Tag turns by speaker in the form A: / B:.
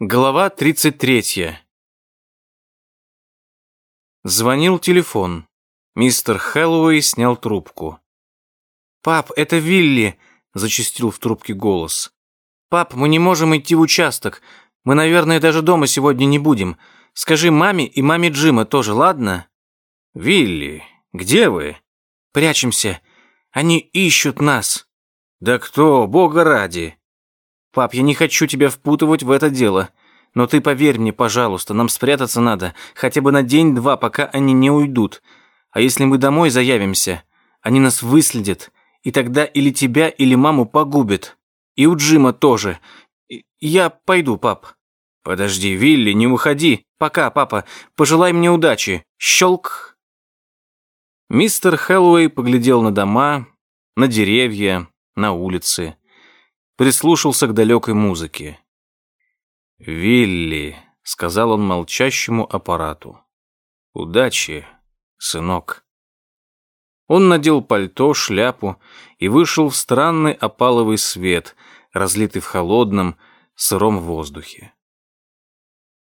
A: Глава 33. Звонил телефон. Мистер Хэллоуэй снял трубку. «Пап, это Вилли!» — зачастил в трубке голос. «Пап, мы не можем идти в участок. Мы, наверное, даже дома сегодня не будем. Скажи маме и маме Джима тоже, ладно?»
B: «Вилли, где вы?»
A: «Прячемся. Они ищут нас».
B: «Да кто, бога ради!»
A: «Пап, я не хочу тебя впутывать в это дело. Но ты поверь мне, пожалуйста, нам спрятаться надо хотя бы на день-два, пока они не уйдут. А если мы домой заявимся, они нас выследят, и тогда или тебя, или маму погубят. И у Джима тоже. Я пойду, пап».
B: «Подожди, Вилли, не уходи.
A: Пока, папа. Пожелай мне удачи. Щелк».
B: Мистер Хэллоуэй поглядел на дома, на деревья, на улицы прислушался к далекой музыке. «Вилли», — сказал он молчащему аппарату, — «удачи, сынок». Он надел пальто, шляпу и вышел в странный опаловый свет, разлитый в холодном, сыром воздухе.